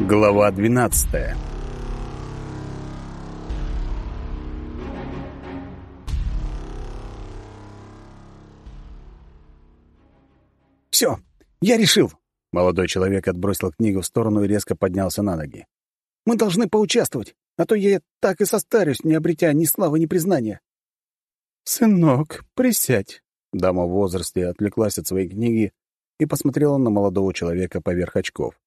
Глава 12 «Все, я решил!» Молодой человек отбросил книгу в сторону и резко поднялся на ноги. «Мы должны поучаствовать, а то я так и состарюсь, не обретя ни славы, ни признания». «Сынок, присядь!» Дама в возрасте отвлеклась от своей книги и посмотрела на молодого человека поверх очков.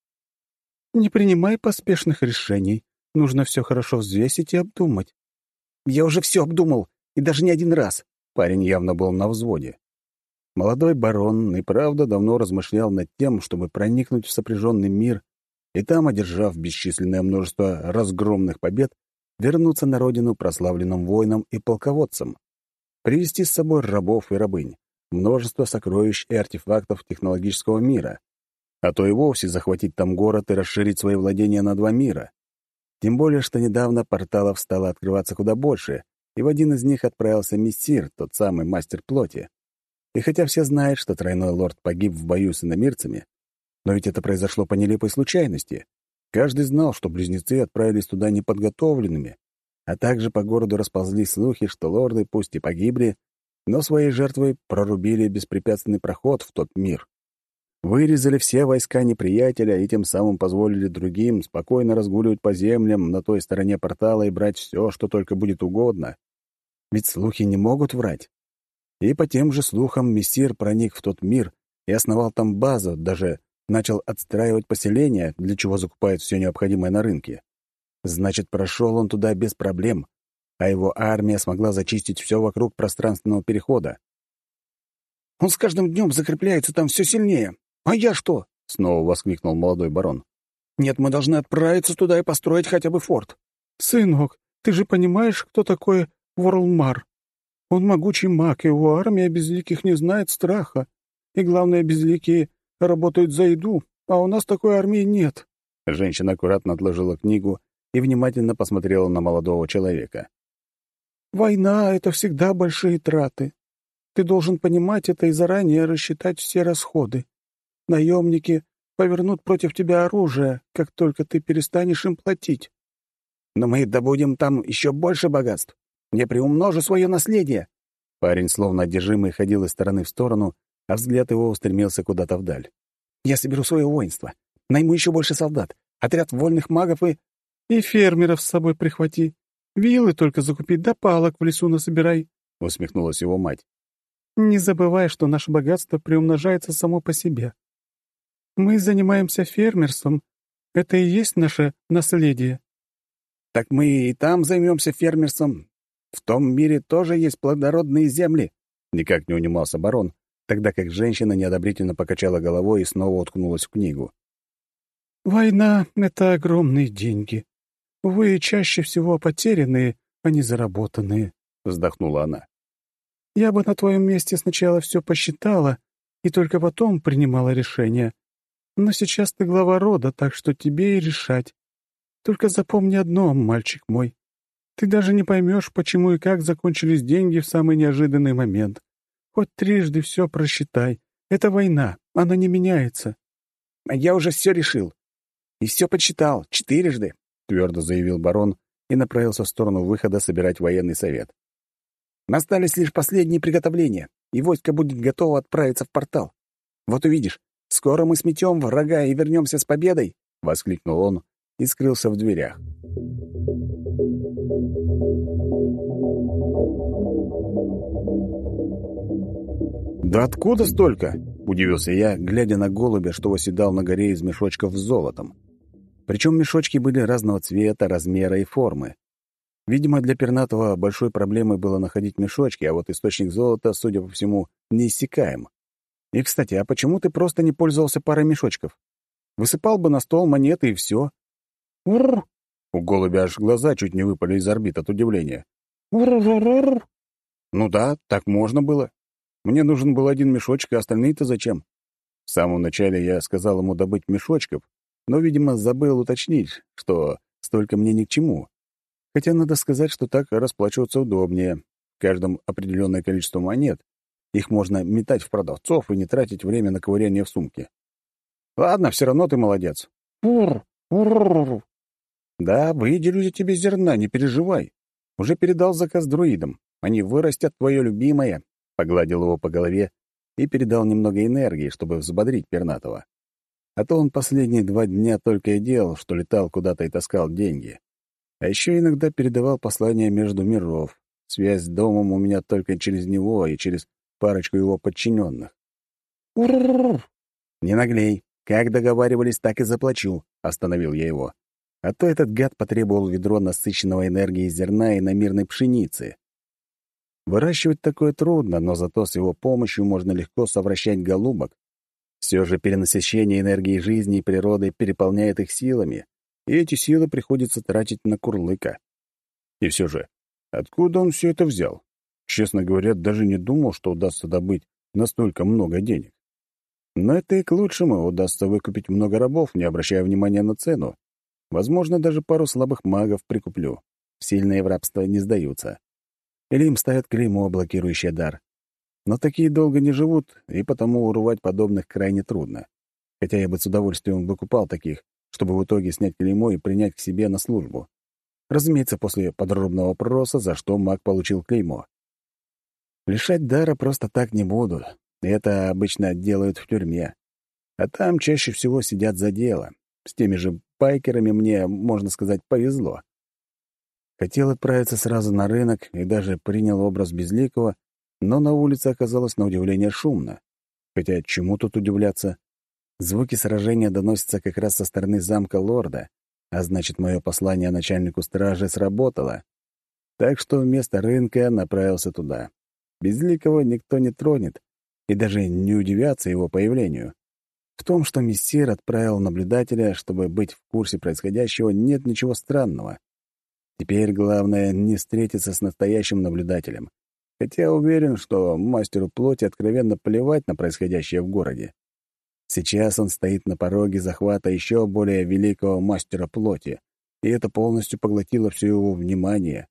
Не принимай поспешных решений. Нужно все хорошо взвесить и обдумать. Я уже все обдумал, и даже не один раз. Парень явно был на взводе. Молодой барон и правда давно размышлял над тем, чтобы проникнуть в сопряженный мир и там, одержав бесчисленное множество разгромных побед, вернуться на родину прославленным воином и полководцем, привести с собой рабов и рабынь, множество сокровищ и артефактов технологического мира, а то и вовсе захватить там город и расширить свои владения на два мира. Тем более, что недавно порталов стало открываться куда больше, и в один из них отправился мессир, тот самый мастер плоти. И хотя все знают, что тройной лорд погиб в бою с иномирцами, но ведь это произошло по нелепой случайности. Каждый знал, что близнецы отправились туда неподготовленными, а также по городу расползлись слухи, что лорды пусть и погибли, но своей жертвой прорубили беспрепятственный проход в тот мир вырезали все войска неприятеля и тем самым позволили другим спокойно разгуливать по землям на той стороне портала и брать все, что только будет угодно. Ведь слухи не могут врать. И по тем же слухам мессир проник в тот мир и основал там базу, даже начал отстраивать поселение, для чего закупает все необходимое на рынке. Значит, прошел он туда без проблем, а его армия смогла зачистить все вокруг пространственного перехода. «Он с каждым днем закрепляется там все сильнее. «А я что?» — снова воскликнул молодой барон. «Нет, мы должны отправиться туда и построить хотя бы форт». «Сынок, ты же понимаешь, кто такой Ворлмар? Он могучий маг, и его армия безликих не знает страха. И главное, безликие работают за еду, а у нас такой армии нет». Женщина аккуратно отложила книгу и внимательно посмотрела на молодого человека. «Война — это всегда большие траты. Ты должен понимать это и заранее рассчитать все расходы. Наемники повернут против тебя оружие, как только ты перестанешь им платить. Но мы добудем там еще больше богатств. Я приумножу свое наследие. Парень, словно одержимый, ходил из стороны в сторону, а взгляд его устремился куда-то вдаль. Я соберу свое воинство, найму еще больше солдат, отряд вольных магов и... И фермеров с собой прихвати. Вилы только закупить, да палок в лесу насобирай, — усмехнулась его мать. Не забывай, что наше богатство приумножается само по себе. Мы занимаемся фермерством. Это и есть наше наследие. Так мы и там займемся фермерством. В том мире тоже есть плодородные земли. Никак не унимался барон, тогда как женщина неодобрительно покачала головой и снова уткнулась в книгу. «Война — это огромные деньги. Вы чаще всего потерянные, а не заработанные», — вздохнула она. «Я бы на твоем месте сначала все посчитала и только потом принимала решение. Но сейчас ты глава рода, так что тебе и решать. Только запомни одно, мальчик мой. Ты даже не поймешь, почему и как закончились деньги в самый неожиданный момент. Хоть трижды все просчитай. Это война, она не меняется. Я уже все решил. И все подсчитал, четырежды, — твердо заявил барон и направился в сторону выхода собирать военный совет. Остались лишь последние приготовления, и войско будет готово отправиться в портал. Вот увидишь, Скоро мы сметем врага и вернемся с победой!» — воскликнул он и скрылся в дверях. «Да откуда столько?» — удивился я, глядя на голубя, что восседал на горе из мешочков с золотом. Причем мешочки были разного цвета, размера и формы. Видимо, для пернатого большой проблемой было находить мешочки, а вот источник золота, судя по всему, неиссякаем. И, кстати, а почему ты просто не пользовался парой мешочков? Высыпал бы на стол монеты и все. Ур! У голубя аж глаза чуть не выпали из орбит от удивления. Ур-ур-ур! Ну да, так можно было. Мне нужен был один мешочек, а остальные-то зачем? В самом начале я сказал ему добыть мешочков, но, видимо, забыл уточнить, что столько мне ни к чему. Хотя надо сказать, что так расплачиваться удобнее. В каждом определенное количество монет, их можно метать в продавцов и не тратить время на ковыряние в сумке. Ладно, все равно ты молодец. Пур! Да, выделю тебе зерна, не переживай. Уже передал заказ друидам. Они вырастят твое любимое. Погладил его по голове и передал немного энергии, чтобы взбодрить пернатого. А то он последние два дня только и делал, что летал куда-то и таскал деньги. А еще иногда передавал послания между миров. Связь с домом у меня только через него и через парочку его подчиненных. «Не наглей. Как договаривались, так и заплачу», — остановил я его. А то этот гад потребовал ведро насыщенного энергией зерна и намирной пшеницы. Выращивать такое трудно, но зато с его помощью можно легко совращать голубок. Все же перенасыщение энергии жизни и природы переполняет их силами, и эти силы приходится тратить на курлыка. И все же, откуда он все это взял? Честно говоря, даже не думал, что удастся добыть настолько много денег. Но это и к лучшему, удастся выкупить много рабов, не обращая внимания на цену. Возможно, даже пару слабых магов прикуплю. Сильные в рабство не сдаются. Или им ставят клеймо, блокирующее дар. Но такие долго не живут, и потому урвать подобных крайне трудно. Хотя я бы с удовольствием выкупал таких, чтобы в итоге снять клеймо и принять к себе на службу. Разумеется, после подробного вопроса, за что маг получил клеймо. Лишать дара просто так не буду. Это обычно делают в тюрьме. А там чаще всего сидят за дело. С теми же байкерами мне, можно сказать, повезло. Хотел отправиться сразу на рынок и даже принял образ Безликого, но на улице оказалось на удивление шумно. Хотя чему тут удивляться? Звуки сражения доносятся как раз со стороны замка лорда, а значит, мое послание начальнику стражи сработало. Так что вместо рынка направился туда. Безликого никто не тронет, и даже не удивятся его появлению. В том, что мессир отправил наблюдателя, чтобы быть в курсе происходящего, нет ничего странного. Теперь главное — не встретиться с настоящим наблюдателем. Хотя уверен, что мастеру плоти откровенно плевать на происходящее в городе. Сейчас он стоит на пороге захвата еще более великого мастера плоти, и это полностью поглотило все его внимание.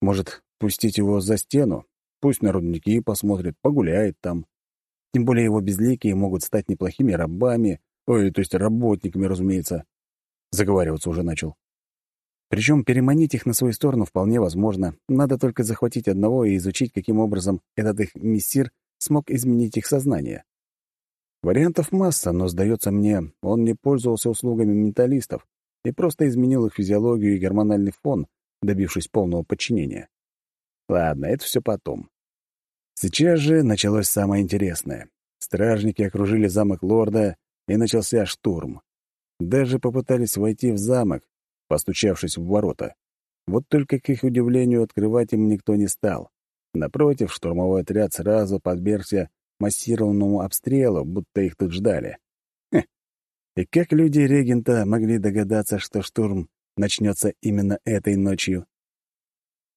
Может, пустить его за стену? Пусть на рудники посмотрит, погуляет там. Тем более его безликие могут стать неплохими рабами, ой, то есть работниками, разумеется. Заговариваться уже начал. Причем переманить их на свою сторону вполне возможно. Надо только захватить одного и изучить, каким образом этот их мессир смог изменить их сознание. Вариантов масса, но, сдается мне, он не пользовался услугами менталистов и просто изменил их физиологию и гормональный фон, добившись полного подчинения. Ладно, это все потом. Сейчас же началось самое интересное. Стражники окружили замок лорда, и начался штурм. Даже попытались войти в замок, постучавшись в ворота. Вот только, к их удивлению, открывать им никто не стал. Напротив, штурмовой отряд сразу подвергся массированному обстрелу, будто их тут ждали. Хе. И как люди регента могли догадаться, что штурм начнется именно этой ночью?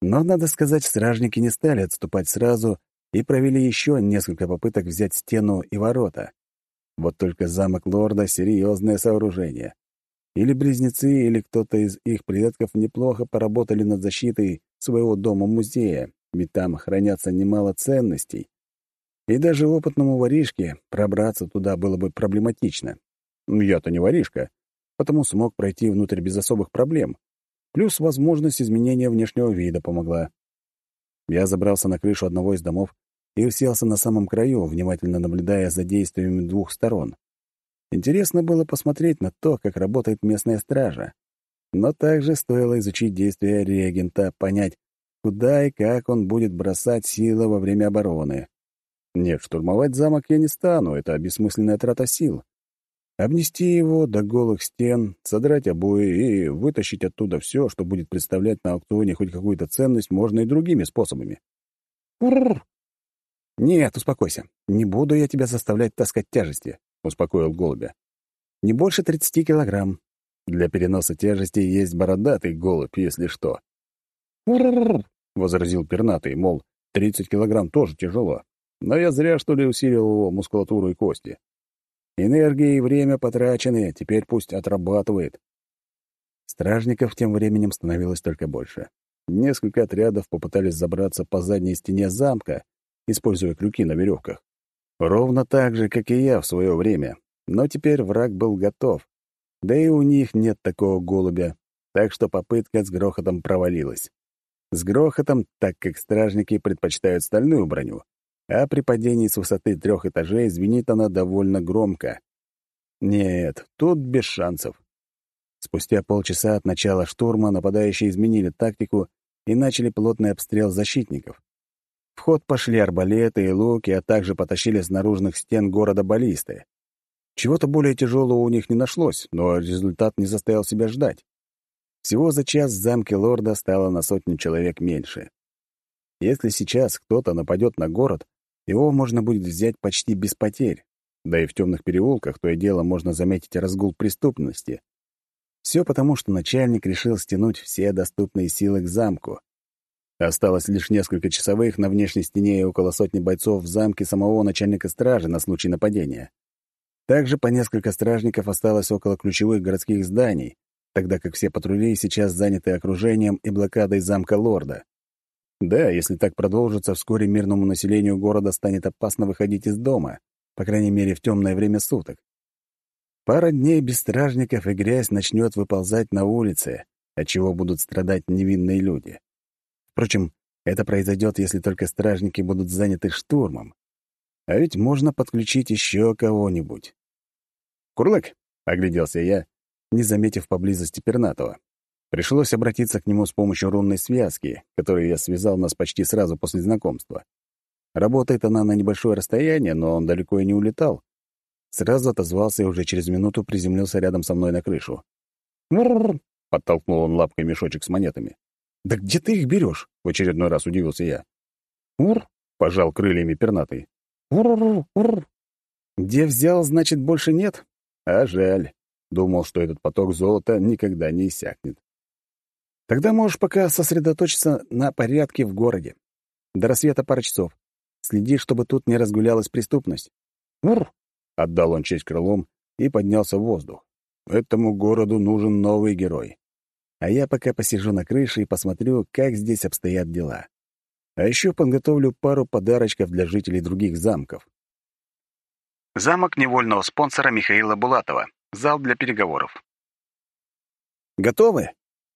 Но, надо сказать, стражники не стали отступать сразу и провели еще несколько попыток взять стену и ворота. Вот только замок лорда — серьезное сооружение. Или близнецы, или кто-то из их предков неплохо поработали над защитой своего дома-музея, ведь там хранятся немало ценностей. И даже опытному воришке пробраться туда было бы проблематично. Ну, я-то не воришка, потому смог пройти внутрь без особых проблем. Плюс возможность изменения внешнего вида помогла. Я забрался на крышу одного из домов и уселся на самом краю, внимательно наблюдая за действиями двух сторон. Интересно было посмотреть на то, как работает местная стража. Но также стоило изучить действия регента, понять, куда и как он будет бросать силы во время обороны. Нет, штурмовать замок я не стану, это бессмысленная трата сил. Обнести его до голых стен, содрать обои и вытащить оттуда все, что будет представлять на аукционе хоть какую-то ценность, можно и другими способами. Урр! Нет, успокойся. Не буду я тебя заставлять таскать тяжести успокоил голубя. «Не больше тридцати килограмм. Для переноса тяжести есть бородатый голубь, если что». «Ур-ур-ур!» — возразил пернатый, мол, тридцать килограмм тоже тяжело. Но я зря, что ли, усилил его мускулатуру и кости. Энергия и время потрачены, теперь пусть отрабатывает. Стражников тем временем становилось только больше. Несколько отрядов попытались забраться по задней стене замка, используя крюки на веревках. Ровно так же, как и я в свое время. Но теперь враг был готов. Да и у них нет такого голубя, так что попытка с грохотом провалилась. С грохотом, так как стражники предпочитают стальную броню, а при падении с высоты трех этажей звенит она довольно громко. Нет, тут без шансов. Спустя полчаса от начала штурма нападающие изменили тактику и начали плотный обстрел защитников. В ход пошли арбалеты и луки, а также потащили с наружных стен города баллисты. Чего-то более тяжелого у них не нашлось, но результат не заставил себя ждать. Всего за час в замке лорда стало на сотню человек меньше. Если сейчас кто-то нападет на город, его можно будет взять почти без потерь. Да и в темных переулках то и дело можно заметить разгул преступности. Все потому, что начальник решил стянуть все доступные силы к замку. Осталось лишь несколько часовых на внешней стене и около сотни бойцов в замке самого начальника стражи на случай нападения. Также по несколько стражников осталось около ключевых городских зданий, тогда как все патрули сейчас заняты окружением и блокадой замка лорда. Да, если так продолжится, вскоре мирному населению города станет опасно выходить из дома, по крайней мере, в темное время суток. Пара дней без стражников, и грязь начнет выползать на улице, от чего будут страдать невинные люди. Впрочем, это произойдет, если только стражники будут заняты штурмом. А ведь можно подключить еще кого-нибудь. «Курлык!» — огляделся я, не заметив поблизости Пернатова. Пришлось обратиться к нему с помощью рунной связки, которую я связал нас почти сразу после знакомства. Работает она на небольшое расстояние, но он далеко и не улетал, Сразу отозвался и уже через минуту приземлился рядом со мной на крышу. «Мрррр!» — подтолкнул он лапкой мешочек с монетами. «Да где ты их берешь?» — в очередной раз удивился я. «Ур!» — пожал крыльями пернатый. «Ур-ур-ур!» ур «Где взял, значит, больше нет? А жаль. Думал, что этот поток золота никогда не иссякнет. Тогда можешь пока сосредоточиться на порядке в городе. До рассвета пара часов. Следи, чтобы тут не разгулялась преступность. Ур! Отдал он честь крылом и поднялся в воздух. Этому городу нужен новый герой. А я пока посижу на крыше и посмотрю, как здесь обстоят дела. А еще подготовлю пару подарочков для жителей других замков. Замок невольного спонсора Михаила Булатова. Зал для переговоров. «Готовы?»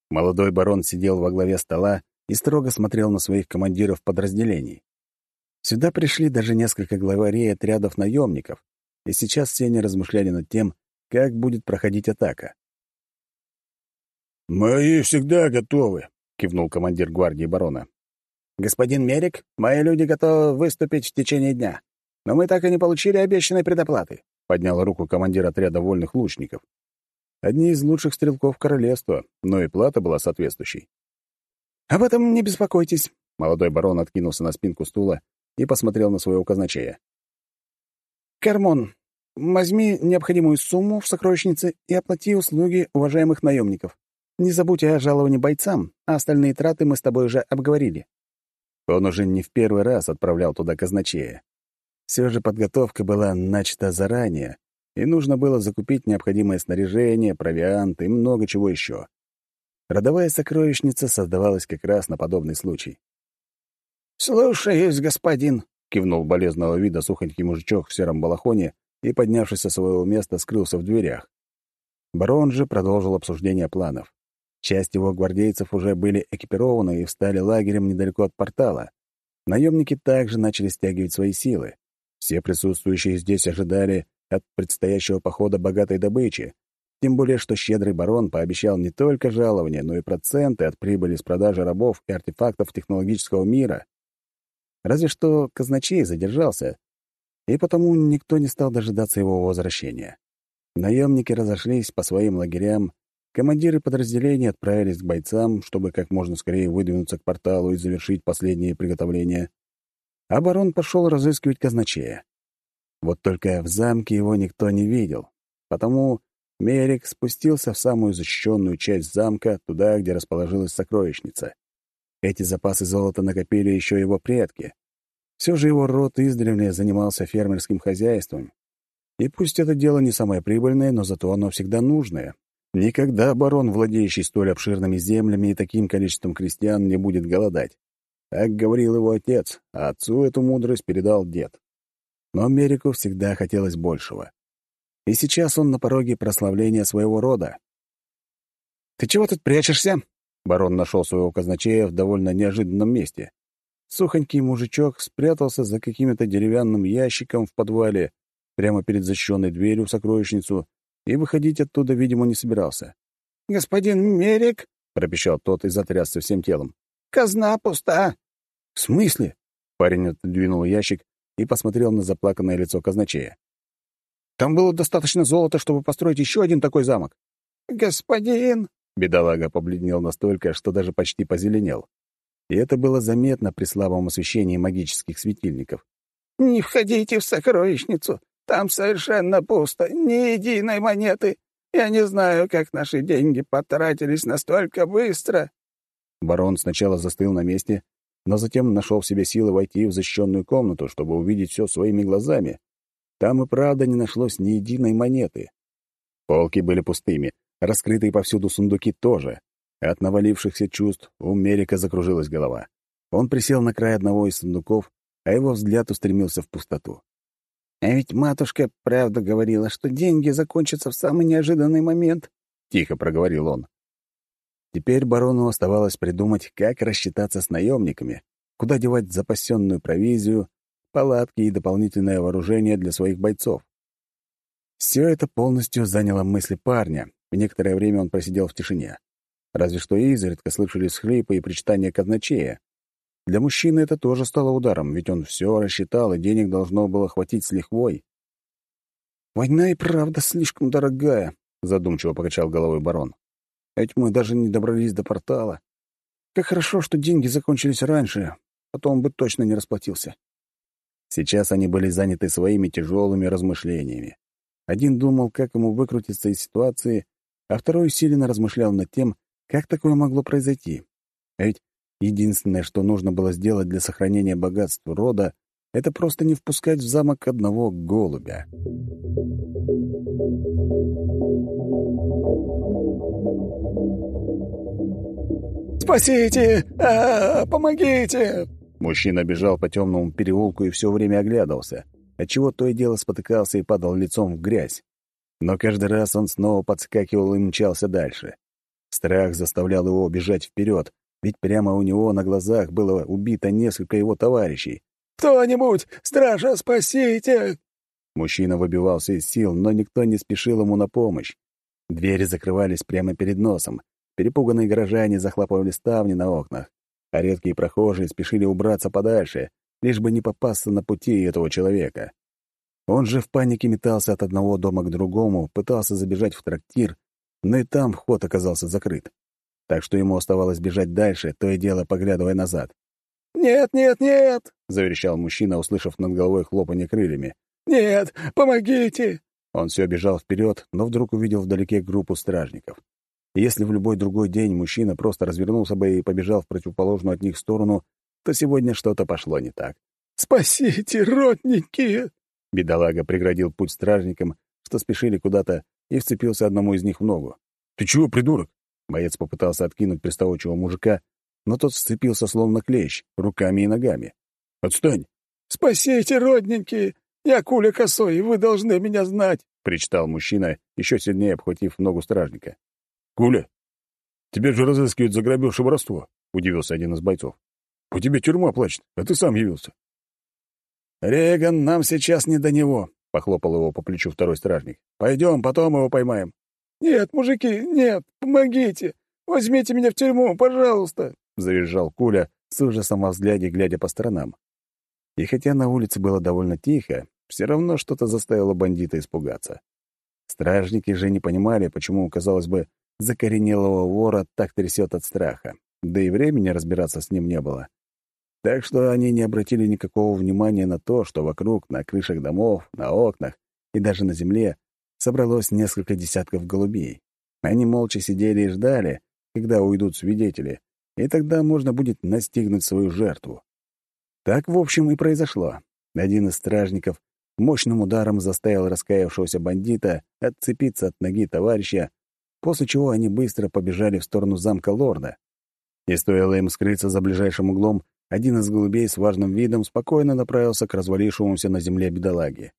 Молодой барон сидел во главе стола и строго смотрел на своих командиров подразделений. Сюда пришли даже несколько главарей отрядов наемников, и сейчас все они размышляли над тем, как будет проходить атака. «Мои всегда готовы», — кивнул командир гвардии барона. «Господин Мерик, мои люди готовы выступить в течение дня, но мы так и не получили обещанной предоплаты», — поднял руку командир отряда вольных лучников. Одни из лучших стрелков королевства, но и плата была соответствующей. «Об этом не беспокойтесь», — молодой барон откинулся на спинку стула и посмотрел на своего казначея. «Кармон, возьми необходимую сумму в сокровищнице и оплати услуги уважаемых наемников. Не забудь о жаловании бойцам, а остальные траты мы с тобой уже обговорили». Он уже не в первый раз отправлял туда казначея. Все же подготовка была начата заранее, и нужно было закупить необходимое снаряжение, провиант и много чего еще. Родовая сокровищница создавалась как раз на подобный случай. «Слушаюсь, господин», — кивнул болезного вида сухонький мужичок в сером балахоне и, поднявшись со своего места, скрылся в дверях. Барон же продолжил обсуждение планов. Часть его гвардейцев уже были экипированы и встали лагерем недалеко от портала. Наемники также начали стягивать свои силы. Все присутствующие здесь ожидали от предстоящего похода богатой добычи, тем более что щедрый барон пообещал не только жалования, но и проценты от прибыли с продажи рабов и артефактов технологического мира. Разве что казначей задержался, и потому никто не стал дожидаться его возвращения. Наемники разошлись по своим лагерям, командиры подразделений отправились к бойцам, чтобы как можно скорее выдвинуться к порталу и завершить последние приготовления. Барон пошел разыскивать казначея. Вот только в замке его никто не видел, потому Мерик спустился в самую защищенную часть замка, туда, где расположилась сокровищница. Эти запасы золота накопили еще его предки. Все же его род издревле занимался фермерским хозяйством. И пусть это дело не самое прибыльное, но зато оно всегда нужное. Никогда барон, владеющий столь обширными землями и таким количеством крестьян, не будет голодать. Так говорил его отец, а отцу эту мудрость передал дед. Но Америку всегда хотелось большего. И сейчас он на пороге прославления своего рода. «Ты чего тут прячешься?» Барон нашел своего казначея в довольно неожиданном месте. Сухонький мужичок спрятался за каким-то деревянным ящиком в подвале, прямо перед защищенной дверью в сокровищницу, и выходить оттуда, видимо, не собирался. «Господин Мерик!» — пропищал тот и затрясся всем телом. «Казна пуста!» «В смысле?» — парень отодвинул ящик и посмотрел на заплаканное лицо казначея. «Там было достаточно золота, чтобы построить еще один такой замок». «Господин!» — бедолага побледнел настолько, что даже почти позеленел. И это было заметно при слабом освещении магических светильников. «Не входите в сокровищницу. Там совершенно пусто, ни единой монеты. Я не знаю, как наши деньги потратились настолько быстро». Барон сначала застыл на месте, но затем нашел в себе силы войти в защищенную комнату, чтобы увидеть все своими глазами. Там и правда не нашлось ни единой монеты. Полки были пустыми, раскрытые повсюду сундуки тоже. От навалившихся чувств у Мерика закружилась голова. Он присел на край одного из сундуков, а его взгляд устремился в пустоту. «А ведь матушка правда говорила, что деньги закончатся в самый неожиданный момент», — тихо проговорил он. Теперь барону оставалось придумать, как рассчитаться с наемниками, куда девать запасенную провизию, палатки и дополнительное вооружение для своих бойцов. Все это полностью заняло мысли парня, и некоторое время он просидел в тишине. Разве что изредка слышались хлипы и причитания казначея. Для мужчины это тоже стало ударом, ведь он все рассчитал, и денег должно было хватить с лихвой. «Война и правда слишком дорогая», — задумчиво покачал головой барон. «Ведь мы даже не добрались до портала. Как хорошо, что деньги закончились раньше, потом бы точно не расплатился». Сейчас они были заняты своими тяжелыми размышлениями. Один думал, как ему выкрутиться из ситуации, а второй усиленно размышлял над тем, как такое могло произойти. А ведь единственное, что нужно было сделать для сохранения богатства рода, это просто не впускать в замок одного голубя. «Спасите! А -а -а, помогите!» Мужчина бежал по темному переулку и все время оглядывался, отчего то и дело спотыкался и падал лицом в грязь. Но каждый раз он снова подскакивал и мчался дальше. Страх заставлял его бежать вперед, ведь прямо у него на глазах было убито несколько его товарищей. «Кто-нибудь! Стража, спасите!» Мужчина выбивался из сил, но никто не спешил ему на помощь. Двери закрывались прямо перед носом. Перепуганные горожане захлопывали ставни на окнах, а редкие прохожие спешили убраться подальше, лишь бы не попасться на пути этого человека. Он же в панике метался от одного дома к другому, пытался забежать в трактир, но и там вход оказался закрыт. Так что ему оставалось бежать дальше, то и дело поглядывая назад. «Нет, нет, нет!» — заверещал мужчина, услышав над головой хлопанье крыльями. «Нет, помогите!» Он все бежал вперед, но вдруг увидел вдалеке группу стражников. если в любой другой день мужчина просто развернулся бы и побежал в противоположную от них сторону, то сегодня что-то пошло не так. «Спасите, родники!» Бедолага преградил путь стражникам, что спешили куда-то, и вцепился одному из них в ногу. «Ты чего, придурок?» Боец попытался откинуть приставучего мужика, но тот сцепился словно клещ, руками и ногами. «Отстань!» «Спасите, родненькие! Я Куля Косой, и вы должны меня знать!» — причитал мужчина, еще сильнее обхватив ногу стражника. «Куля, тебя же разыскивают за грабеж и воровство!» — удивился один из бойцов. «По тебе тюрьма плачет, а ты сам явился». «Реган, нам сейчас не до него», — похлопал его по плечу второй стражник. «Пойдем, потом его поймаем». «Нет, мужики, нет, помогите! Возьмите меня в тюрьму, пожалуйста!» — завизжал Куля с ужасом во взгляде, глядя по сторонам. И хотя на улице было довольно тихо, все равно что-то заставило бандита испугаться. Стражники же не понимали, почему, казалось бы, закоренелого вора так трясет от страха. Да и времени разбираться с ним не было. Так что они не обратили никакого внимания на то, что вокруг, на крышах домов, на окнах и даже на земле собралось несколько десятков голубей. Они молча сидели и ждали, когда уйдут свидетели, и тогда можно будет настигнуть свою жертву. Так, в общем, и произошло. Один из стражников мощным ударом заставил раскаявшегося бандита отцепиться от ноги товарища, после чего они быстро побежали в сторону замка лорда. И стоило им скрыться за ближайшим углом, один из голубей с важным видом спокойно направился к развалившемуся на земле бедолаге.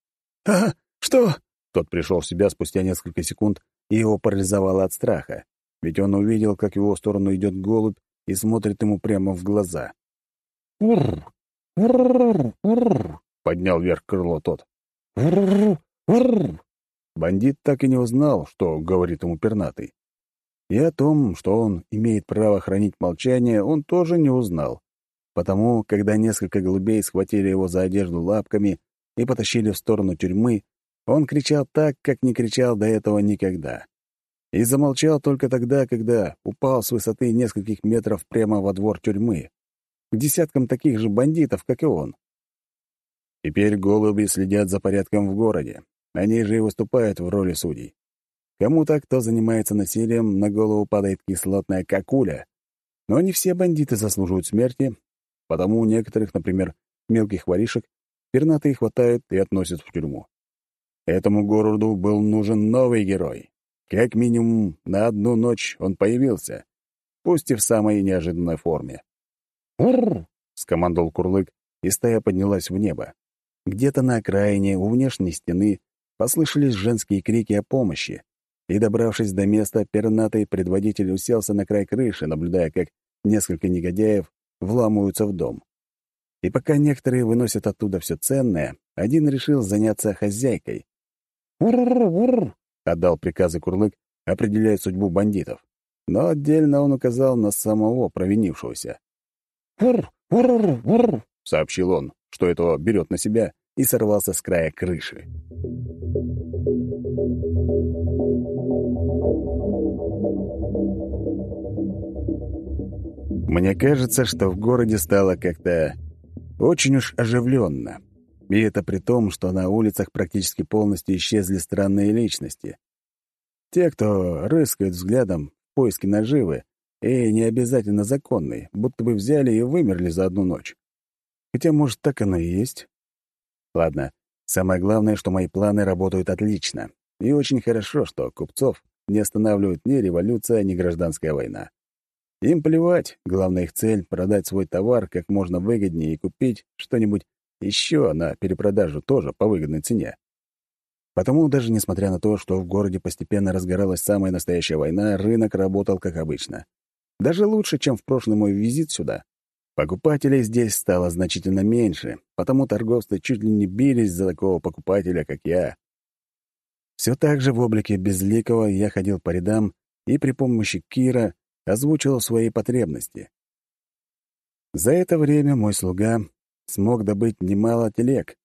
«А, что? Тот пришел в себя спустя несколько секунд, и его парализовало от страха. Ведь он увидел, как в его сторону идет голубь и смотрит ему прямо в глаза. «Урр! Урр! Урр!» — поднял вверх крыло тот. «Урр! Урр!» Бандит так и не узнал, что говорит ему пернатый. И о том, что он имеет право хранить молчание, он тоже не узнал. Потому, когда несколько голубей схватили его за одежду лапками и потащили в сторону тюрьмы, он кричал так, как не кричал до этого никогда. И замолчал только тогда, когда упал с высоты нескольких метров прямо во двор тюрьмы, к десяткам таких же бандитов, как и он. Теперь голуби следят за порядком в городе. Они же и выступают в роли судей. Кому-то, кто занимается насилием, на голову падает кислотная какуля. Но не все бандиты заслуживают смерти, потому некоторых, например, мелких воришек, пернатые хватают и относят в тюрьму. Этому городу был нужен новый герой. Как минимум, на одну ночь он появился, пусть и в самой неожиданной форме. «Урр!» — скомандовал Курлык, и стая поднялась в небо. Где-то на окраине, у внешней стены, послышались женские крики о помощи, и, добравшись до места, пернатый предводитель уселся на край крыши, наблюдая, как несколько негодяев вламываются в дом. И пока некоторые выносят оттуда все ценное, один решил заняться хозяйкой. «Урр! — отдал приказы Курлык, определяя судьбу бандитов. Но отдельно он указал на самого провинившегося. Урр!» — сообщил он, что этого берет на себя, и сорвался с края крыши. Мне кажется, что в городе стало как-то очень уж оживленно. И это при том, что на улицах практически полностью исчезли странные личности. Те, кто рыскает взглядом в поиске наживы, и не обязательно законные, будто бы взяли и вымерли за одну ночь. Хотя, может, так оно и есть. Ладно, самое главное, что мои планы работают отлично. И очень хорошо, что купцов не останавливает ни революция, ни гражданская война. Им плевать, главная их цель — продать свой товар как можно выгоднее и купить что-нибудь еще на перепродажу тоже по выгодной цене. Потому даже несмотря на то, что в городе постепенно разгоралась самая настоящая война, рынок работал как обычно. Даже лучше, чем в прошлый мой визит сюда. Покупателей здесь стало значительно меньше, потому торговцы чуть ли не бились за такого покупателя, как я. Все так же в облике Безликого я ходил по рядам и при помощи Кира озвучивал свои потребности. За это время мой слуга смог добыть немало телег.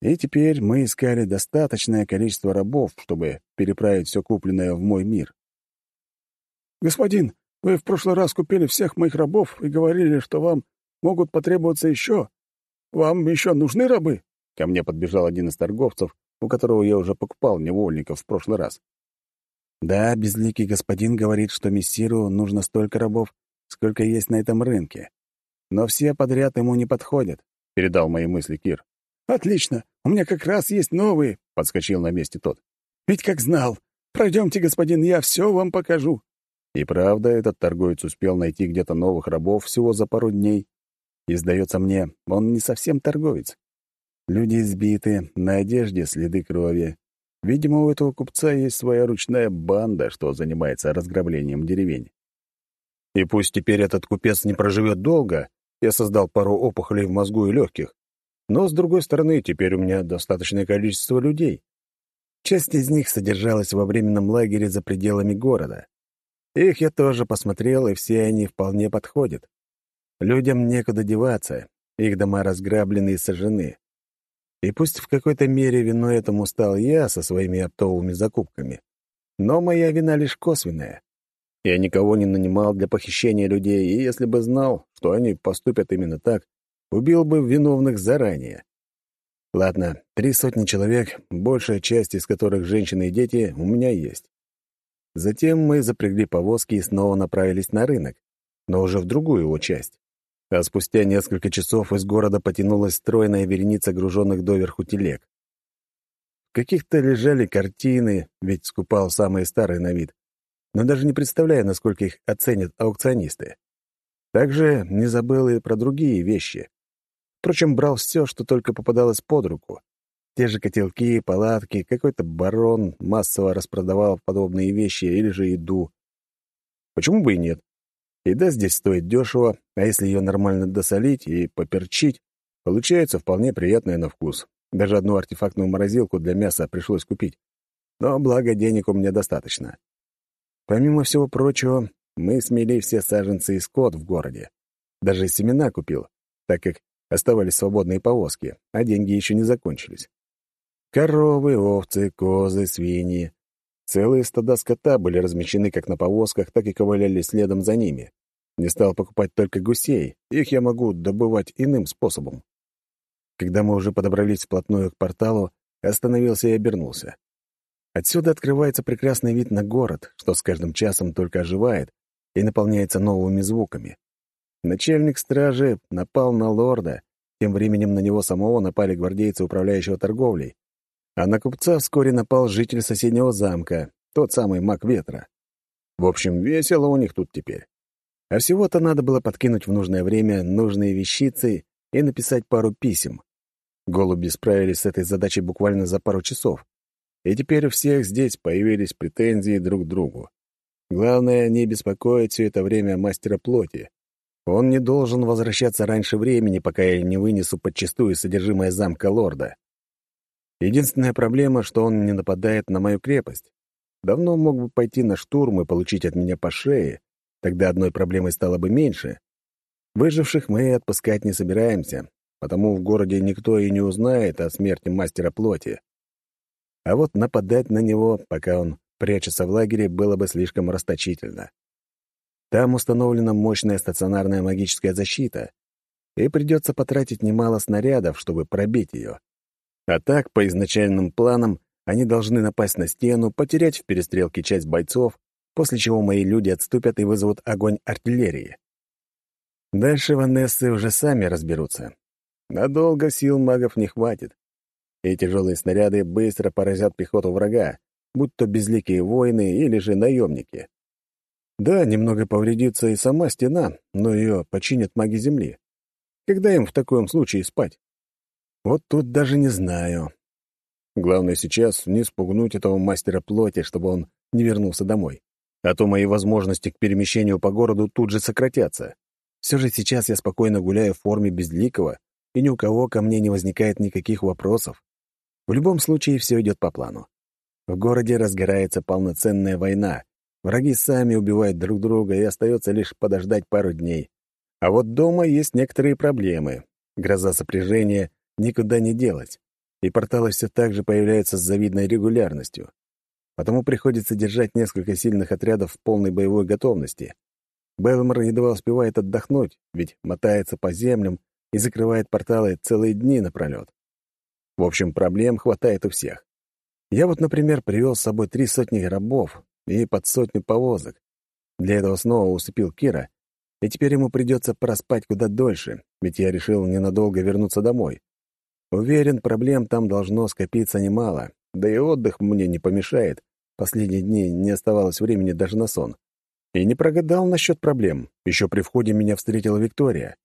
И теперь мы искали достаточное количество рабов, чтобы переправить все купленное в мой мир. «Господин, вы в прошлый раз купили всех моих рабов и говорили, что вам могут потребоваться еще. Вам еще нужны рабы?» Ко мне подбежал один из торговцев, у которого я уже покупал невольников в прошлый раз. «Да, безликий господин говорит, что мессиру нужно столько рабов, сколько есть на этом рынке. Но все подряд ему не подходят», — передал мои мысли Кир. «Отлично! У меня как раз есть новые!» — подскочил на месте тот. «Ведь как знал! Пройдемте, господин, я все вам покажу!» И правда, этот торговец успел найти где-то новых рабов всего за пару дней. И, сдается мне, он не совсем торговец. Люди избиты, на одежде следы крови. Видимо, у этого купца есть своя ручная банда, что занимается разграблением деревень. И пусть теперь этот купец не проживет долго, я создал пару опухолей в мозгу и легких. Но, с другой стороны, теперь у меня достаточное количество людей. Часть из них содержалась во временном лагере за пределами города. Их я тоже посмотрел, и все они вполне подходят. Людям некуда деваться, их дома разграблены и сожжены. И пусть в какой-то мере виной этому стал я со своими оптовыми закупками, но моя вина лишь косвенная. Я никого не нанимал для похищения людей, и если бы знал, что они поступят именно так, убил бы виновных заранее. Ладно, три сотни человек, большая часть из которых женщины и дети, у меня есть. Затем мы запрягли повозки и снова направились на рынок, но уже в другую его часть. А спустя несколько часов из города потянулась стройная вереница груженных доверху телег. В каких-то лежали картины, ведь скупал самые старые на вид, но даже не представляя, насколько их оценят аукционисты. Также не забыл и про другие вещи. Впрочем, брал все, что только попадалось под руку. те же котелки, палатки, какой-то барон массово распродавал подобные вещи или же еду. Почему бы и нет? Еда здесь стоит дешево, а если ее нормально досолить и поперчить, получается вполне приятная на вкус. Даже одну артефактную морозилку для мяса пришлось купить. Но благо денег у меня достаточно. Помимо всего прочего, мы смели все саженцы и скот в городе. Даже семена купил, так как оставались свободные повозки, а деньги еще не закончились. Коровы, овцы, козы, свиньи. Целые стада скота были размещены как на повозках, так и ковыляли следом за ними. Не стал покупать только гусей, их я могу добывать иным способом. Когда мы уже подобрались вплотную к порталу, остановился и обернулся. Отсюда открывается прекрасный вид на город, что с каждым часом только оживает и наполняется новыми звуками. Начальник стражи напал на лорда, тем временем на него самого напали гвардейцы управляющего торговлей, а на купца вскоре напал житель соседнего замка, тот самый маг ветра. В общем, весело у них тут теперь. А всего-то надо было подкинуть в нужное время нужные вещицы и написать пару писем. Голуби справились с этой задачей буквально за пару часов. И теперь у всех здесь появились претензии друг к другу. Главное, не беспокоить все это время мастера плоти. Он не должен возвращаться раньше времени, пока я не вынесу подчистую содержимое замка лорда. Единственная проблема, что он не нападает на мою крепость. Давно мог бы пойти на штурм и получить от меня по шее, тогда одной проблемой стало бы меньше. Выживших мы отпускать не собираемся, потому в городе никто и не узнает о смерти мастера плоти. А вот нападать на него, пока он прячется в лагере, было бы слишком расточительно. Там установлена мощная стационарная магическая защита, и придется потратить немало снарядов, чтобы пробить ее. А так, по изначальным планам, они должны напасть на стену, потерять в перестрелке часть бойцов, после чего мои люди отступят и вызовут огонь артиллерии. Дальше Ванессы уже сами разберутся. Надолго сил магов не хватит. И тяжелые снаряды быстро поразят пехоту врага, будь то безликие воины или же наемники. Да, немного повредится и сама стена, но ее починят маги Земли. Когда им в таком случае спать? Вот тут даже не знаю. Главное сейчас не спугнуть этого мастера плоти, чтобы он не вернулся домой. А то мои возможности к перемещению по городу тут же сократятся. Все же сейчас я спокойно гуляю в форме безликого, и ни у кого ко мне не возникает никаких вопросов. В любом случае все идет по плану. В городе разгорается полноценная война. Враги сами убивают друг друга, и остается лишь подождать пару дней. А вот дома есть некоторые проблемы. Гроза сопряжения никуда не делать, и порталы все так же появляются с завидной регулярностью. Потому приходится держать несколько сильных отрядов в полной боевой готовности. Белмор едва успевает отдохнуть, ведь мотается по землям и закрывает порталы целые дни напролет. В общем, проблем хватает у всех. Я вот, например, привел с собой три сотни рабов и под сотню повозок. Для этого снова усыпил Кира, и теперь ему придется проспать куда дольше, ведь я решил ненадолго вернуться домой. Уверен, проблем там должно скопиться немало, да и отдых мне не помешает. Последние дни не оставалось времени даже на сон. И не прогадал насчет проблем. Еще при входе меня встретила Виктория.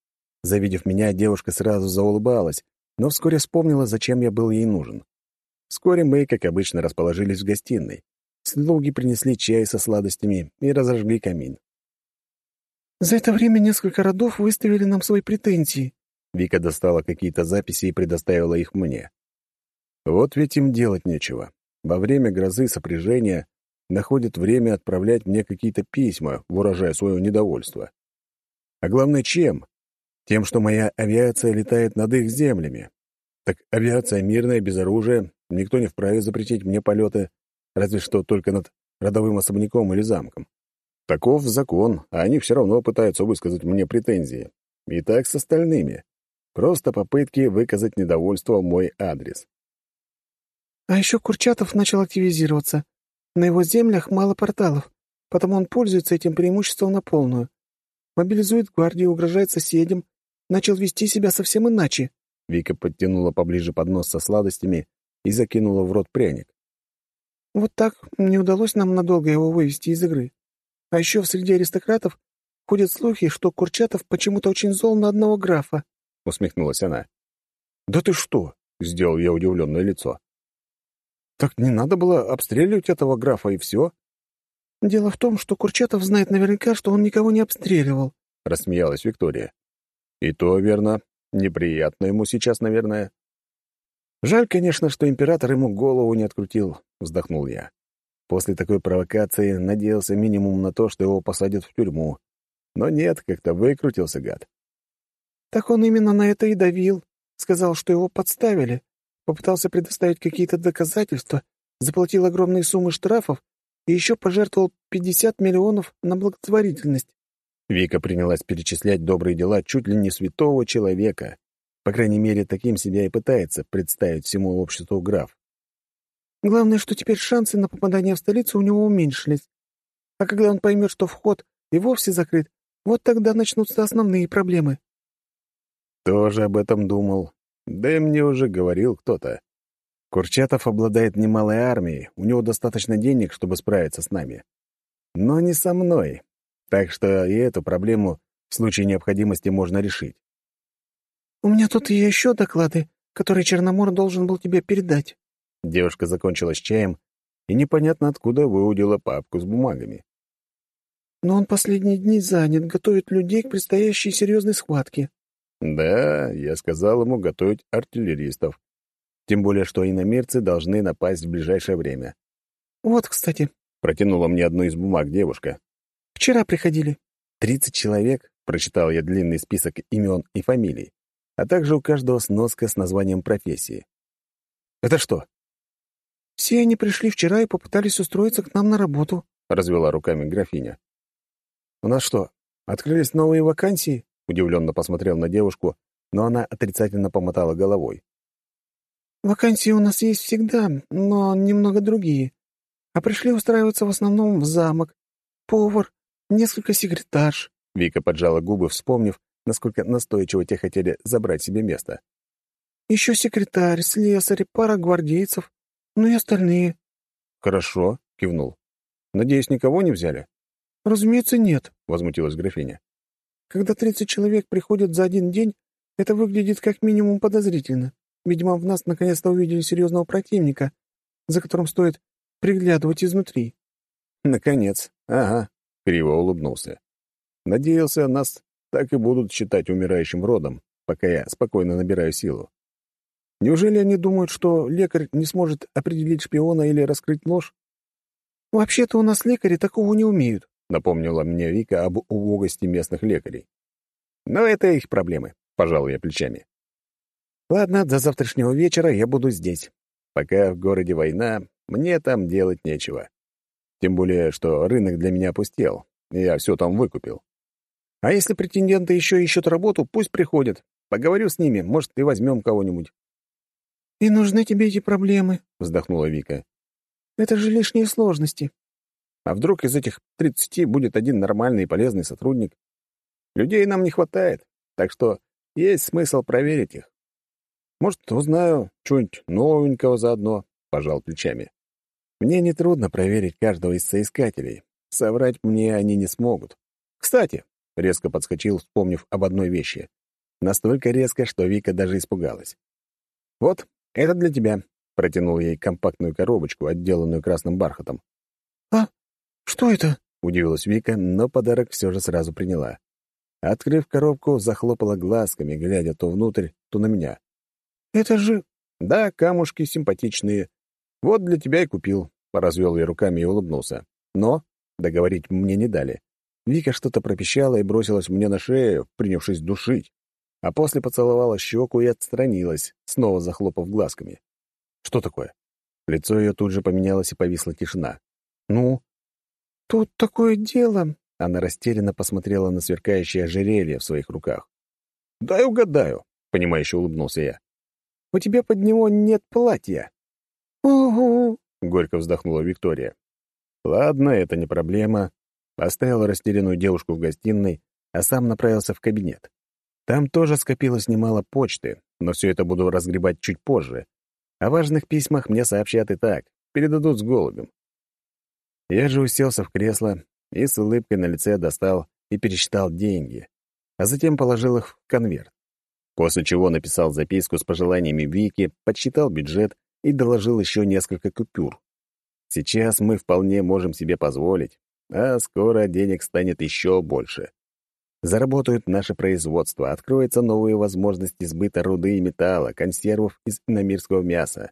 Завидев меня, девушка сразу заулыбалась, но вскоре вспомнила, зачем я был ей нужен. Вскоре мы, как обычно, расположились в гостиной. Слуги принесли чай со сладостями и разожгли камин. «За это время несколько родов выставили нам свои претензии», Вика достала какие-то записи и предоставила их мне. Вот ведь им делать нечего. Во время грозы сопряжения находят время отправлять мне какие-то письма, выражая свое недовольство. А главное, чем? Тем, что моя авиация летает над их землями. Так авиация мирная, без оружия, никто не вправе запретить мне полеты, разве что только над родовым особняком или замком. Таков закон, а они все равно пытаются высказать мне претензии. И так с остальными. Просто попытки выказать недовольство в мой адрес. А еще Курчатов начал активизироваться. На его землях мало порталов, потому он пользуется этим преимуществом на полную. Мобилизует гвардию, угрожает соседям, начал вести себя совсем иначе. Вика подтянула поближе поднос со сладостями и закинула в рот пряник. Вот так не удалось нам надолго его вывести из игры. А еще в среде аристократов ходят слухи, что Курчатов почему-то очень зол на одного графа. — усмехнулась она. «Да ты что? сделал я удивленное лицо. «Так не надо было обстреливать этого графа, и все?» «Дело в том, что Курчатов знает наверняка, что он никого не обстреливал», — рассмеялась Виктория. «И то верно. Неприятно ему сейчас, наверное». «Жаль, конечно, что император ему голову не открутил», — вздохнул я. После такой провокации надеялся минимум на то, что его посадят в тюрьму. Но нет, как-то выкрутился гад. «Так он именно на это и давил. Сказал, что его подставили. Попытался предоставить какие-то доказательства, заплатил огромные суммы штрафов и еще пожертвовал 50 миллионов на благотворительность». Вика принялась перечислять добрые дела чуть ли не святого человека. По крайней мере, таким себя и пытается представить всему обществу граф. Главное, что теперь шансы на попадание в столицу у него уменьшились. А когда он поймет, что вход и вовсе закрыт, вот тогда начнутся основные проблемы. Тоже об этом думал. Да и мне уже говорил кто-то. Курчатов обладает немалой армией, у него достаточно денег, чтобы справиться с нами. Но не со мной. Так что и эту проблему в случае необходимости можно решить. «У меня тут еще доклады, которые Черномор должен был тебе передать». Девушка закончила с чаем и непонятно откуда выудила папку с бумагами. «Но он последние дни занят, готовит людей к предстоящей серьезной схватке». «Да, я сказал ему готовить артиллеристов. Тем более, что иномерцы должны напасть в ближайшее время». «Вот, кстати», — протянула мне одну из бумаг девушка. «Вчера приходили». «Тридцать человек», — прочитал я длинный список имен и фамилий а также у каждого сноска с названием профессии. «Это что?» «Все они пришли вчера и попытались устроиться к нам на работу», — развела руками графиня. «У нас что, открылись новые вакансии?» — удивленно посмотрел на девушку, но она отрицательно помотала головой. «Вакансии у нас есть всегда, но немного другие. А пришли устраиваться в основном в замок. Повар, несколько секретарш». Вика поджала губы, вспомнив, насколько настойчиво те хотели забрать себе место. «Еще секретарь, слесарь, пара гвардейцев, ну и остальные». «Хорошо», — кивнул. «Надеюсь, никого не взяли?» «Разумеется, нет», — возмутилась графиня. «Когда тридцать человек приходят за один день, это выглядит как минимум подозрительно. Видимо, в нас наконец-то увидели серьезного противника, за которым стоит приглядывать изнутри». «Наконец, ага», — криво улыбнулся. «Надеялся, нас так и будут считать умирающим родом, пока я спокойно набираю силу. Неужели они думают, что лекарь не сможет определить шпиона или раскрыть ложь? «Вообще-то у нас лекари такого не умеют», — напомнила мне Вика об убогости местных лекарей. «Но это их проблемы», — пожал я плечами. «Ладно, до завтрашнего вечера я буду здесь. Пока в городе война, мне там делать нечего. Тем более, что рынок для меня опустел, и я все там выкупил. А если претенденты еще ищут работу, пусть приходят. Поговорю с ними, может, и возьмем кого-нибудь». «И нужны тебе эти проблемы», — вздохнула Вика. «Это же лишние сложности». «А вдруг из этих тридцати будет один нормальный и полезный сотрудник? Людей нам не хватает, так что есть смысл проверить их. Может, узнаю что-нибудь новенького заодно», — пожал плечами. «Мне нетрудно проверить каждого из соискателей. Соврать мне они не смогут. Кстати, Резко подскочил, вспомнив об одной вещи. Настолько резко, что Вика даже испугалась. «Вот, это для тебя», — протянул ей компактную коробочку, отделанную красным бархатом. «А, что это?» — удивилась Вика, но подарок все же сразу приняла. Открыв коробку, захлопала глазками, глядя то внутрь, то на меня. «Это же...» «Да, камушки симпатичные. Вот для тебя и купил», — поразвел я руками и улыбнулся. «Но...» — договорить мне не дали. Вика что-то пропищала и бросилась мне на шею, принявшись душить, а после поцеловала щеку и отстранилась, снова захлопав глазками. Что такое? Лицо ее тут же поменялось и повисла тишина. «Ну?» «Тут такое дело...» Она растерянно посмотрела на сверкающее ожерелье в своих руках. «Дай угадаю», — понимающе улыбнулся я. «У тебя под него нет платья». «Угу», — горько вздохнула Виктория. «Ладно, это не проблема. Оставил растерянную девушку в гостиной, а сам направился в кабинет. Там тоже скопилось немало почты, но все это буду разгребать чуть позже. О важных письмах мне сообщат и так, передадут с голубем. Я же уселся в кресло и с улыбкой на лице достал и пересчитал деньги, а затем положил их в конверт. После чего написал записку с пожеланиями Вики, подсчитал бюджет и доложил еще несколько купюр. Сейчас мы вполне можем себе позволить, а скоро денег станет еще больше. Заработают наше производство, откроются новые возможности сбыта руды и металла, консервов из иномирского мяса.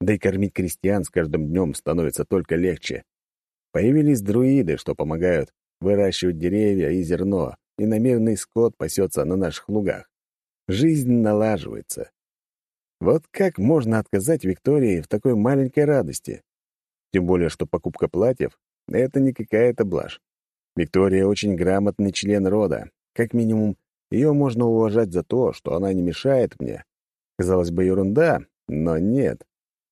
Да и кормить крестьян с каждым днем становится только легче. Появились друиды, что помогают выращивать деревья и зерно, и намеренный скот пасется на наших лугах. Жизнь налаживается. Вот как можно отказать Виктории в такой маленькой радости? Тем более, что покупка платьев — это не какая-то блажь. Виктория очень грамотный член рода. Как минимум, ее можно уважать за то, что она не мешает мне. Казалось бы, ерунда, но нет.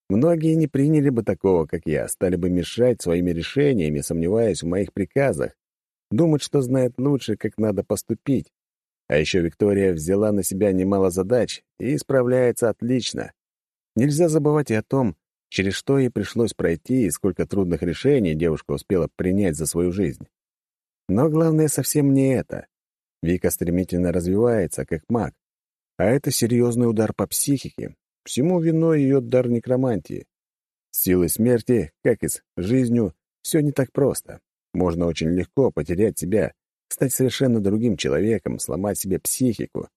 Многие не приняли бы такого, как я, стали бы мешать своими решениями, сомневаясь в моих приказах, думать, что знает лучше, как надо поступить. А еще Виктория взяла на себя немало задач и справляется отлично. Нельзя забывать и о том, через что ей пришлось пройти и сколько трудных решений девушка успела принять за свою жизнь. Но главное совсем не это. Вика стремительно развивается, как маг. А это серьезный удар по психике. Всему виной ее дар некромантии. С силой смерти, как и с жизнью, все не так просто. Можно очень легко потерять себя, стать совершенно другим человеком, сломать себе психику.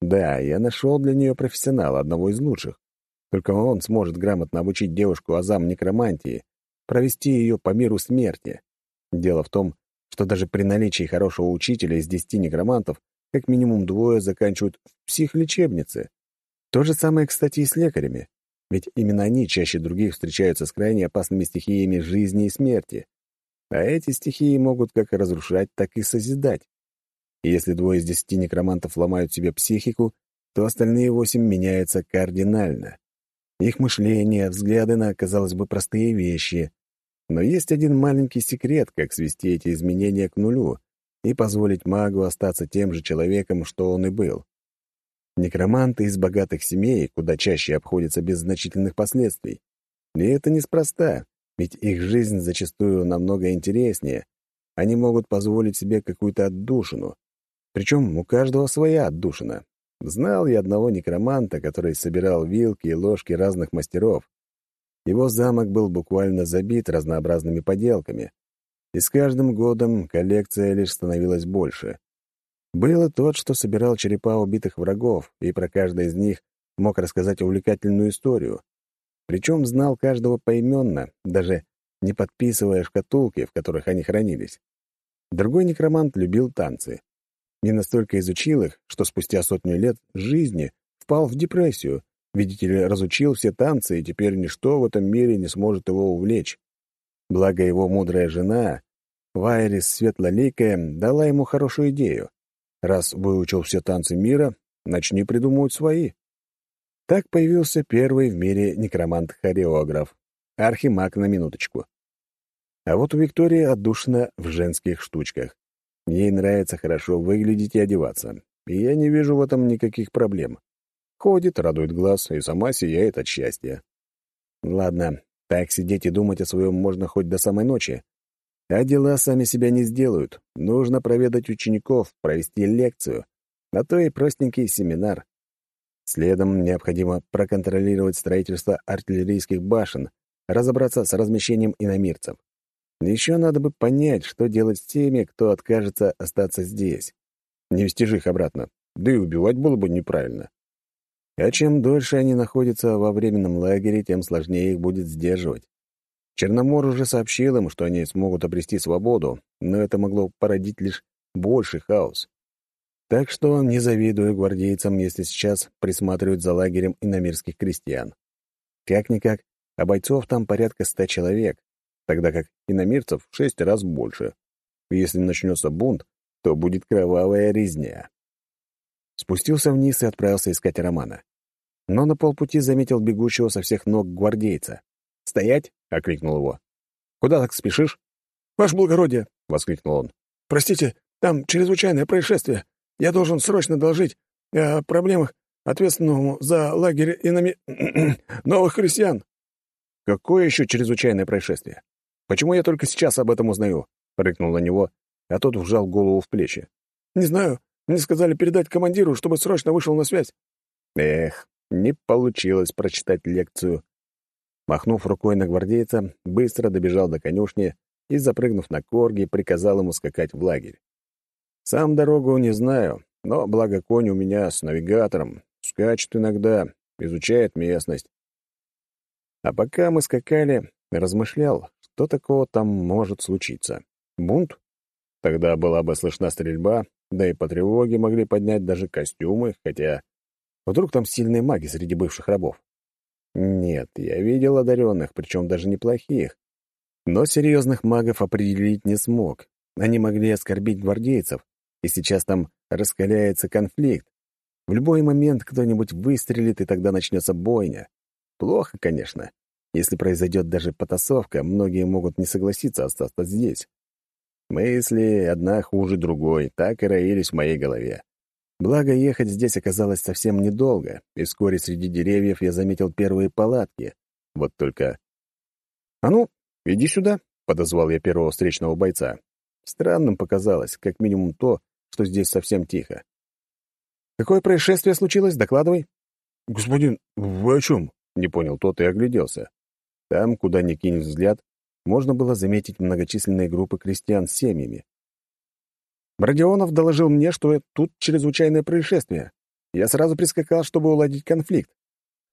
Да, я нашел для нее профессионала, одного из лучших. Только он сможет грамотно обучить девушку азам некромантии, провести ее по миру смерти. Дело в том, что даже при наличии хорошего учителя из десяти некромантов как минимум двое заканчивают в психлечебнице. То же самое, кстати, и с лекарями. Ведь именно они чаще других встречаются с крайне опасными стихиями жизни и смерти. А эти стихии могут как разрушать, так и созидать. И если двое из десяти некромантов ломают себе психику, то остальные восемь меняются кардинально. Их мышление, взгляды на, казалось бы, простые вещи, но есть один маленький секрет, как свести эти изменения к нулю и позволить магу остаться тем же человеком, что он и был. Некроманты из богатых семей куда чаще обходятся без значительных последствий. И это неспроста, ведь их жизнь зачастую намного интереснее. Они могут позволить себе какую-то отдушину. Причем у каждого своя отдушина. Знал я одного некроманта, который собирал вилки и ложки разных мастеров, его замок был буквально забит разнообразными поделками, и с каждым годом коллекция лишь становилась больше. Был и тот, что собирал черепа убитых врагов, и про каждый из них мог рассказать увлекательную историю. Причем знал каждого поименно, даже не подписывая шкатулки, в которых они хранились. Другой некромант любил танцы. Не настолько изучил их, что спустя сотню лет жизни впал в депрессию Видите ли, разучил все танцы, и теперь ничто в этом мире не сможет его увлечь. Благо его мудрая жена, Вайрис Светлоликая, дала ему хорошую идею. Раз выучил все танцы мира, начни придумывать свои. Так появился первый в мире некромант-хореограф, архимаг на минуточку. А вот у Виктории отдушина в женских штучках. Ей нравится хорошо выглядеть и одеваться, и я не вижу в этом никаких проблем. Ходит, радует глаз и сама сияет от счастья. Ладно, так сидеть и думать о своем можно хоть до самой ночи. А дела сами себя не сделают. Нужно проведать учеников, провести лекцию, а то и простенький семинар. Следом необходимо проконтролировать строительство артиллерийских башен, разобраться с размещением иномирцев. Еще надо бы понять, что делать с теми, кто откажется остаться здесь. Не вести же их обратно. Да и убивать было бы неправильно. А чем дольше они находятся во временном лагере, тем сложнее их будет сдерживать. Черномор уже сообщил им, что они смогут обрести свободу, но это могло породить лишь больший хаос. Так что не завидую гвардейцам, если сейчас присматривают за лагерем иномирских крестьян. Как-никак, а бойцов там порядка ста человек, тогда как иномирцев в шесть раз больше. Если начнется бунт, то будет кровавая резня. Спустился вниз и отправился искать Романа. Но на полпути заметил бегущего со всех ног гвардейца. «Стоять!» — окликнул его. «Куда так спешишь?» «Ваше благородие!» — воскликнул он. «Простите, там чрезвычайное происшествие. Я должен срочно доложить о проблемах ответственному за лагерь инами... новых христиан». «Какое еще чрезвычайное происшествие? Почему я только сейчас об этом узнаю?» — рыкнул на него, а тот вжал голову в плечи. «Не знаю. Мне сказали передать командиру, чтобы срочно вышел на связь». Эх, не получилось прочитать лекцию. Махнув рукой на гвардейца, быстро добежал до конюшни и, запрыгнув на корги, приказал ему скакать в лагерь. Сам дорогу не знаю, но благо конь у меня с навигатором, скачет иногда, изучает местность. А пока мы скакали, размышлял, что такого там может случиться. Бунт? Тогда была бы слышна стрельба, да и по тревоге могли поднять даже костюмы, хотя вдруг там сильные маги среди бывших рабов. Нет, я видел одаренных, причем даже неплохих. Но серьезных магов определить не смог. Они могли оскорбить гвардейцев, и сейчас там раскаляется конфликт. В любой момент кто-нибудь выстрелит, и тогда начнется бойня. Плохо, конечно. Если произойдет даже потасовка, многие могут не согласиться остаться здесь. Мысли одна хуже другой, так и роились в моей голове. Благо, ехать здесь оказалось совсем недолго, и вскоре среди деревьев я заметил первые палатки. Вот только... «А ну, иди сюда», — подозвал я первого встречного бойца. Странным показалось, как минимум то, что здесь совсем тихо. «Какое происшествие случилось? Докладывай». «Господин, вы о чем?» — не понял тот и огляделся. Там, куда ни кинь взгляд, можно было заметить многочисленные группы крестьян с семьями. Родионов доложил мне, что тут чрезвычайное происшествие. Я сразу прискакал, чтобы уладить конфликт.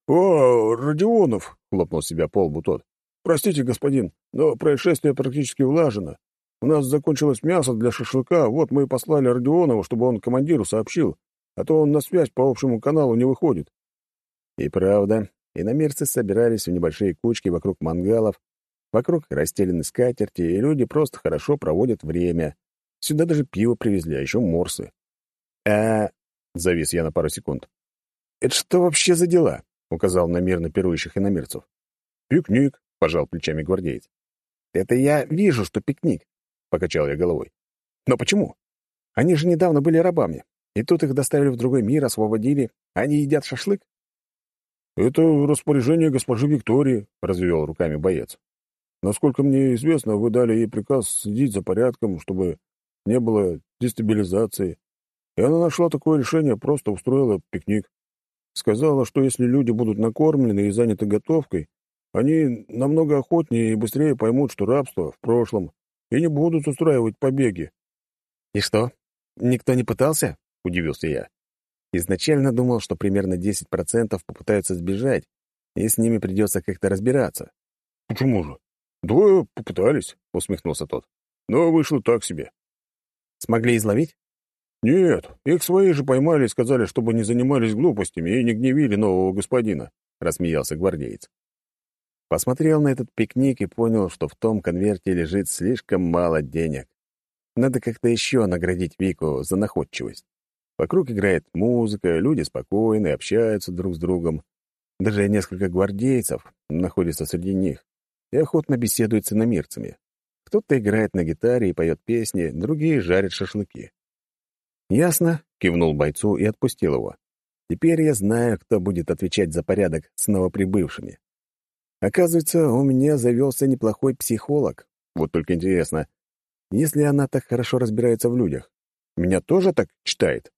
«О, Родионов!» — хлопнул себя по лбу тот. «Простите, господин, но происшествие практически улажено. У нас закончилось мясо для шашлыка, вот мы и послали Родионова, чтобы он командиру сообщил, а то он на связь по общему каналу не выходит». И правда, иномерцы собирались в небольшие кучки вокруг мангалов, вокруг расстелены скатерти, и люди просто хорошо проводят время. Сюда даже пиво привезли, а еще морсы. «А...» — завис я на пару секунд. «Это что вообще за дела?» — указал на мирно пирующих иномерцев. «Пикник», — пожал плечами гвардеец. «Это я вижу, что пикник», — покачал я головой. «Но почему? Они же недавно были рабами, и тут их доставили в другой мир, освободили. Они едят шашлык?» «Это распоряжение госпожи Виктории», — развел руками боец. «Насколько мне известно, вы дали ей приказ следить за порядком, чтобы не было дестабилизации. И она нашла такое решение, просто устроила пикник. Сказала, что если люди будут накормлены и заняты готовкой, они намного охотнее и быстрее поймут, что рабство в прошлом, и не будут устраивать побеги. «И что, никто не пытался?» — удивился я. Изначально думал, что примерно 10% попытаются сбежать, и с ними придется как-то разбираться. «Почему же? Двое попытались», — усмехнулся тот. «Но вышло так себе. Смогли изловить? Нет, их свои же поймали и сказали, чтобы не занимались глупостями и не гневили нового господина, рассмеялся гвардеец. Посмотрел на этот пикник и понял, что в том конверте лежит слишком мало денег. Надо как-то еще наградить Вику за находчивость. Вокруг играет музыка, люди спокойны, общаются друг с другом. Даже несколько гвардейцев находятся среди них и охотно беседуют с иномирцами. Кто-то играет на гитаре и поет песни, другие жарят шашлыки. «Ясно», — кивнул бойцу и отпустил его. «Теперь я знаю, кто будет отвечать за порядок с новоприбывшими. Оказывается, у меня завелся неплохой психолог. Вот только интересно, если она так хорошо разбирается в людях, меня тоже так читает?»